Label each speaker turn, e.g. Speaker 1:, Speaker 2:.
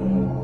Speaker 1: Amen. Mm.